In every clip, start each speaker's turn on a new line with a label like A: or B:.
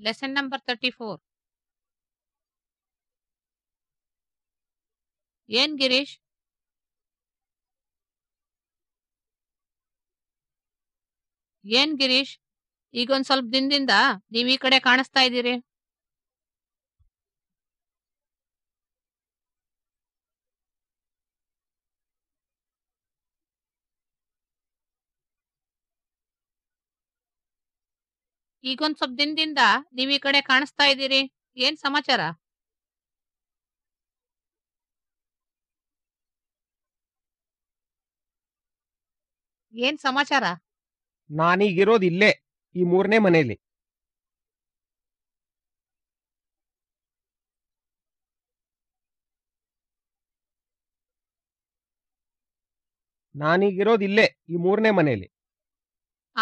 A: Lesson number 34. ಏನ್ ಗಿರೀಶ್? ಏನ್ ಗಿರೀಶ್? ಈಗ ಒಂದ್ ಸ್ವಲ್ಪ ದಿನದಿಂದ ನೀವ್ ಈ ಕಡೆ ಕಾಣಿಸ್ತಾ ಇದ್ದೀರಿ. ಈಗೊಂದ್ ಸ್ವಲ್ಪ ದಿನದಿಂದ ನೀವ್ ಈ ಕಡೆ ಕಾಣಿಸ್ತಾ ಇದ್ದೀರಿ. ಏನ್ ಸಮಾಚಾರ? ಏನ್ ಸಮಾಚಾರ?
B: ನಾನೀಗಿರೋದು ಇಲ್ಲೇ, ಈ ಮೂರನೇ ಮನೆಯಲ್ಲಿ. ನಾನೀಗಿರೋದು ಇಲ್ಲೇ, ಈ ಮೂರನೇ ಮನೆಯಲ್ಲಿ.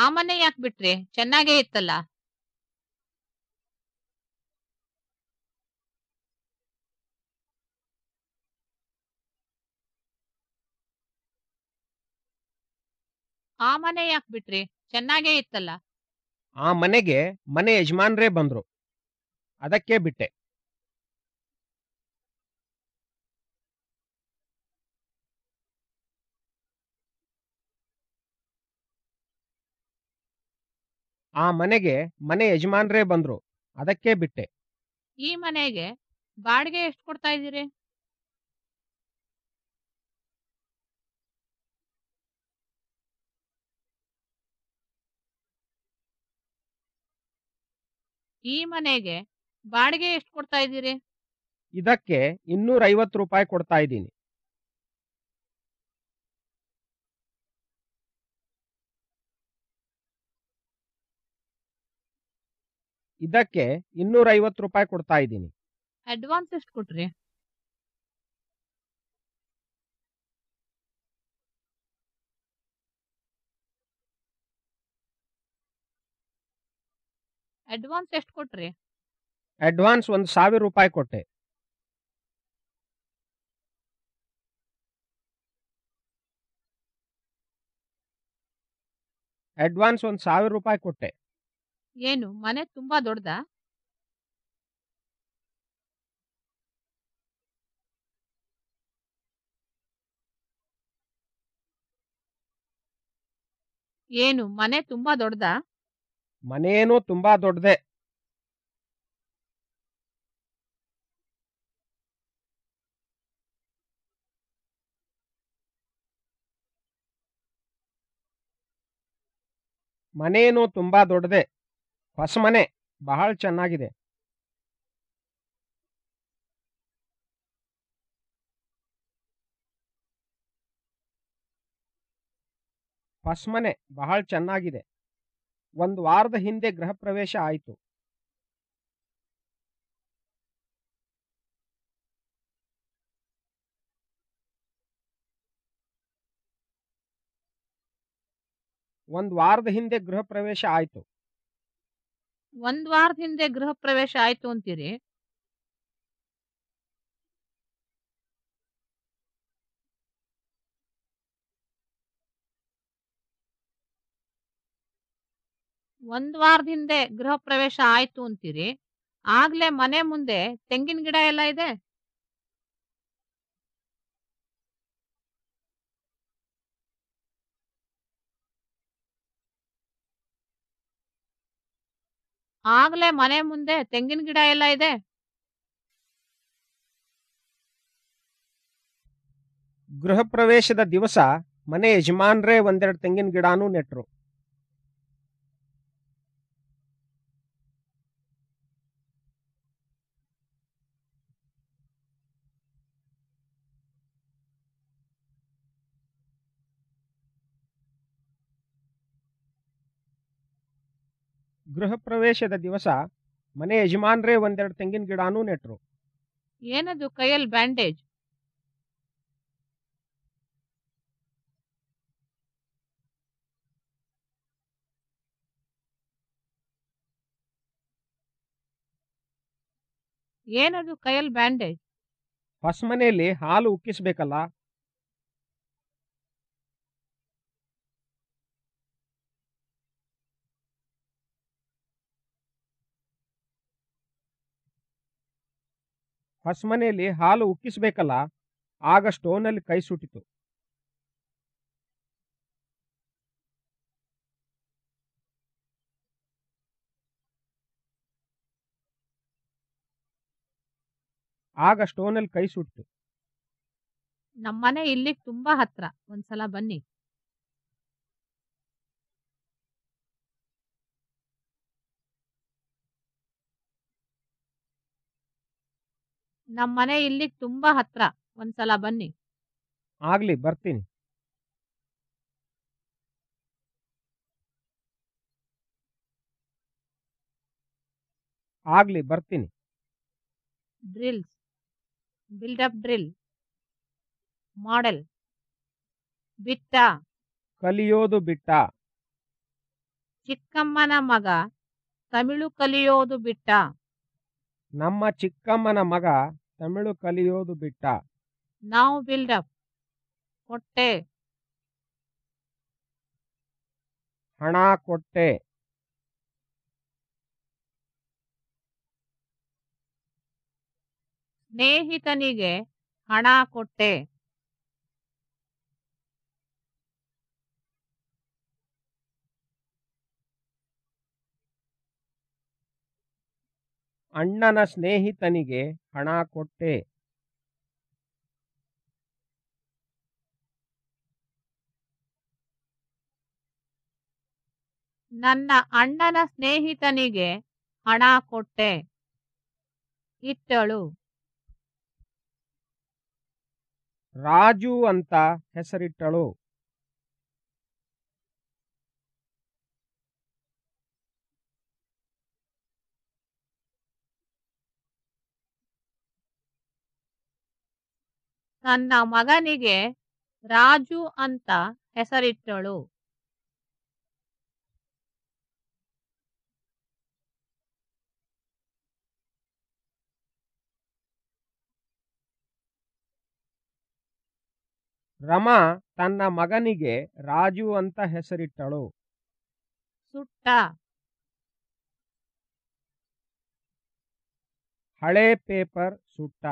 A: ಆ ಮನೆ ಯಾಕೆ ಬಿಟ್ರಿ? ಚೆನ್ನಾಗೇ ಇತ್ತಲ್ಲ? ಆ ಮನೆ ಯಾಕೆ ಬಿಟ್ರಿ? ಚೆನ್ನಾಗೇ ಇತ್ತಲ್ಲ?
B: ಆ ಮನೆಗೆ ಮನೆ ಯಜಮಾನ್ರೇ ಬಂದ್ರು. ಅದಕ್ಕೆ ಬಿಟ್ಟೆ. ಆ ಮನೆಗೆ ಮನೆ ಯಜಮಾನ್ರೇ ಬಂದ್ರು. ಅದಕ್ಕೆ ಬಿಟ್ಟೆ.
A: ಈ ಮನೆಗೆ ಬಾಡಿಗೆ ಎಷ್ಟು ಕೊಡ್ತಾ ಇದ್ದೀರಿ? ಈ ಮನೆಗೆ ಬಾಡಿಗೆ ಎಷ್ಟು ಕೊಡ್ತಾ ಇದ್ದೀರಿ?
B: ಇದಕ್ಕೆ ಇನ್ನೂರ ಐವತ್ತು ರೂಪಾಯಿ ಕೊಡ್ತಾ ಇದ್ದೀನಿ. ಇದಕ್ಕೆ ಇನ್ನೂರ ಐವತ್ತು ರೂಪಾಯಿ ಕೊಡ್ತಾ ಇದ್ದೀನಿ.
A: ಅಡ್ವಾನ್ಸ್ ಎಷ್ಟು ಕೊಟ್ರಿ? ಅಡ್ವಾನ್ಸ್ ಎಷ್ಟು ಕೊಟ್ರಿ?
B: ಅಡ್ವಾನ್ಸ್ ಒಂದು ಸಾವಿರ ರೂಪಾಯಿ ಕೊಟ್ಟೆ. ಅಡ್ವಾನ್ಸ್ ಒಂದು ಸಾವಿರ ರೂಪಾಯಿ ಕೊಟ್ಟೆ.
A: ಏನು? ಮನೆ ತುಂಬಾ ದೊಡ್ಡದಾ? ಏನು? ಮನೆ ತುಂಬಾ ದೊಡ್ಡದಾ?
B: ಮನೇನೂ ತುಂಬಾ ದೊಡ್ಡದೆ. ಮನೇನೂ ತುಂಬಾ ದೊಡ್ಡದೆ. ಹೊಸ ಮನೆ ಬಹಳ ಚೆನ್ನಾಗಿದೆ. ಹೊಸ ಮನೆ ಬಹಳ ಚೆನ್ನಾಗಿದೆ. ಒಂದು ವಾರದ ಹಿಂದೆ ಗೃಹ ಪ್ರವೇಶ ಆಯಿತು. ಒಂದು ವಾರದ ಹಿಂದೆ ಗೃಹ ಪ್ರವೇಶ ಆಯಿತು.
A: ಒಂದ್ ವಾರದ ಹಿಂದೆ ಗೃಹ ಪ್ರವೇಶ ಆಯ್ತು ಅಂತೀರಿ? ಒಂದ್ ವಾರದ ಹಿಂದೆ ಗೃಹ ಪ್ರವೇಶ ಆಯ್ತು ಅಂತೀರಿ? ಆಗ್ಲೇ ಮನೆ ಮುಂದೆ ತೆಂಗಿನ ಗಿಡ ಎಲ್ಲ ಇದೆ? ಆಗ್ಲೇ ಮನೆ ಮುಂದೆ ತೆಂಗಿನ ಗಿಡ ಎಲ್ಲ ಇದೆ.
B: ಗೃಹ ಪ್ರವೇಶದ ದಿವಸ ಮನೆ ಯಜಮಾನ್ರೇ ಒಂದೆರಡು ತೆಂಗಿನ ಗಿಡನೂ ನೆಟ್ರು. ಗೃಹ ಪ್ರವೇಶದ ದಿವಸ ಮನೆ ಯಜಮಾನ್ರೇ ಒಂದೆರಡು ತೆಂಗಿನ ಗಿಡನೂ ನೆಟ್ರು.
A: ಏನದು ಕೈಯಲ್ಲಿ ಬ್ಯಾಂಡೇಜ್? ಏನದು ಕೈಯಲ್ಲಿ ಬ್ಯಾಂಡೇಜ್?
B: ಹೊಸ ಮನೆಯಲ್ಲಿ ಹಾಲು ಉಕ್ಕಿಸ್ಬೇಕಲ್ಲ? ಹೊಸ್ಮನೆಯಲ್ಲಿ ಹಾಲು ಉಕ್ಕಿಸಬೇಕಲ್ಲ ಆಗ ಸ್ಟೋನಲ್ಲಿ ಕೈ ಸುಟ್ಟಿತು. ಆಗ ಸ್ಟೋನಲ್ಲಿ ಕೈ ಸುಟ್ಟಿತು.
A: ನಮ್ಮನೆ ಇಲ್ಲಿಗೆ ತುಂಬಾ ಹತ್ರ. ಒಂದ್ಸಲ ಬನ್ನಿ. ನಮ್ಮನೆ ಇಲ್ಲಿ ತುಂಬಾ ಹತ್ರ. ಒಂದ್ಸಲ ಬನ್ನಿ.
B: ಆಗ್ಲಿ ಬರ್ತೀನಿ. ಆಗ್ಲಿ ಬರ್ತೀನಿ.
A: Drills. Build up drill. Model. ಬಿಟ್ಟ.
B: ಕಲಿಯೋದು ಬಿಟ್ಟ.
A: ಚಿಕ್ಕಮ್ಮನ ಮಗ. ತಮಿಳು ಕಲಿಯೋದು ಬಿಟ್ಟ.
B: ನಮ್ಮ ಚಿಕ್ಕಮ್ಮನ ಮಗ ತಮಿಳು ಕಲಿಯೋದು ಬಿಟ್ಟ.
A: ನಾವು ಬಿಲ್ಡಪ್ ಕೊಟ್ಟೆ.
B: ಹಣ ಕೊಟ್ಟೆ.
A: ಸ್ನೇಹಿತನಿಗೆ ಹಣ ಕೊಟ್ಟೆ.
B: ಅಣ್ಣನ ಸ್ನೇಹಿತನಿಗೆ ಹಣ ಕೊಟ್ಟೆ.
A: ನನ್ನ ಅಣ್ಣನ ಸ್ನೇಹಿತನಿಗೆ ಹಣ ಕೊಟ್ಟೆ. ಇಟ್ಟಳು.
B: ರಾಜು ಅಂತ ಹೆಸರಿಟ್ಟಳು.
A: ನನ್ನ ಮಗನಿಗೆ ರಾಜು ಅಂತ ಹೆಸರಿಟ್ಟಳು.
B: ರಮಾ ತನ್ನ ಮಗನಿಗೆ ರಾಜು ಅಂತ ಹೆಸರಿಟ್ಟಳು.
A: ಸುಟ್ಟ.
B: ಹಳೆ ಪೇಪರ್ ಸುಟ್ಟ.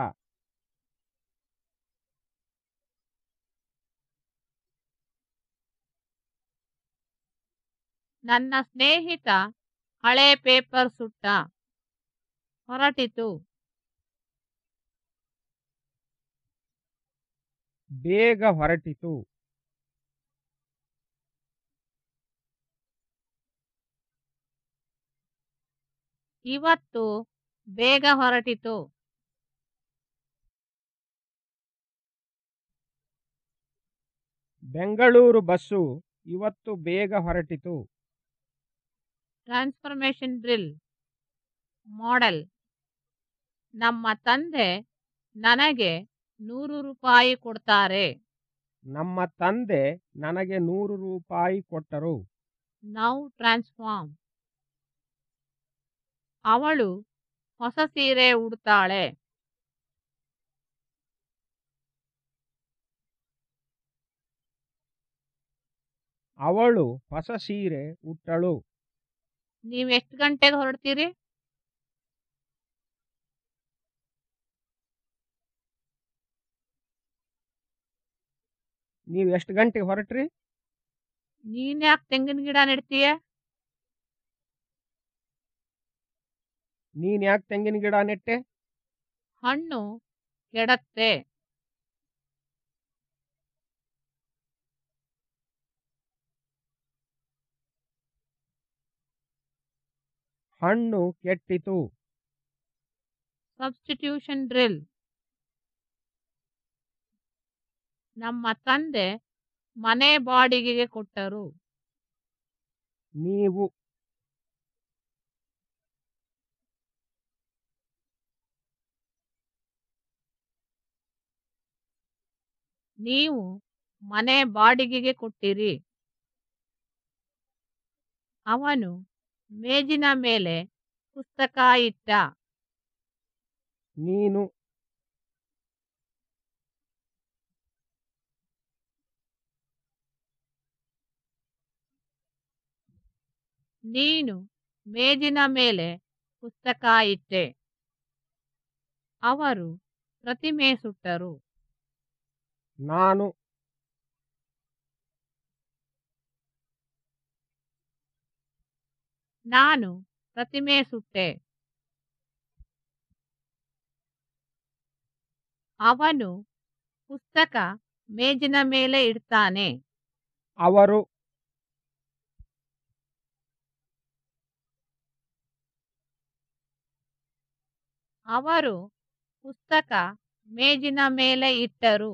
A: ನನ್ನ ಸ್ನೇಹಿತ ಹಳೆ ಪೇಪರ್ ಸುಟ್ಟ. ಹೊರಟಿತು.
B: ಬೇಗ ಹೊರಟಿತು.
A: ಇವತ್ತು ಬೇಗ ಹೊರಟಿತು.
B: ಬೆಂಗಳೂರು ಬಸ್ಸು ಇವತ್ತು ಬೇಗ ಹೊರಟಿತು.
A: Transformation drill model. ನಮ್ಮ ತಂದೆ ನನಗೆ ನೂರು ರೂಪಾಯಿ ಕೊಡ್ತಾರೆ.
B: ನಮ್ಮ ತಂದೆ ನನಗೆ ನೂರು ರೂಪಾಯಿ ಕೊಟ್ಟರು.
A: Now transform. ಅವಳು ಹೊಸ ಸೀರೆ ಉಡ್ತಾಳೆ.
B: ಅವಳು ಹೊಸ ಸೀರೆ ಉಟ್ಟಳು.
A: ನೀವ್ ಎಷ್ಟು ಗಂಟೆಗೆ ಹೊರಡ್ತೀರಿ?
B: ನೀವು ಎಷ್ಟು ಗಂಟೆಗೆ ಹೊರಟ್ರಿ?
A: ನೀನ್ ಯಾಕೆ ತೆಂಗಿನ ಗಿಡ ನೆಡ್ತೀಯ?
B: ನೀನ್ ಯಾಕೆ ತೆಂಗಿನ ಗಿಡ ನೆಟ್ಟೆ?
A: ಹಣ್ಣು ಕೆಡತ್ತೆ.
B: ಹಣ್ಣು ಕೆಟ್ಟಿತು.
A: ಸಬ್ಸ್ಟಿಟ್ಯೂಷನ್ ಡ್ರಿಲ್ ನಮ್ಮ ತಂದೆ ಮನೆ ಬಾಡಿಗೆಗೆ ಕೊಟ್ಟರು.
B: ನೀವು
A: ನೀವು ಮನೆ ಬಾಡಿಗೆಗೆ ಕೊಟ್ಟಿರಿ. ಅವನು ಮೇಜಿನ ಮೇಲೆ ಪುಸ್ತಕ ಇಟ್ಟ.
B: ನೀನು
A: ನೀನು ಮೇಜಿನ ಮೇಲೆ ಪುಸ್ತಕ ಇಟ್ಟೆ. ಅವರು ಪ್ರತಿಮೆ ಸುಟ್ಟರು.
B: ನಾನು
A: ನಾನು ಪ್ರತಿಮೆ ಸುಟ್ಟೆ. ಅವನು ಪುಸ್ತಕ ಮೇಜಿನ ಮೇಲೆ ಇಡ್ತಾನೆ.
B: ಅವರು
A: ಅವರು ಪುಸ್ತಕ ಮೇಜಿನ ಮೇಲೆ ಇಟ್ಟರು.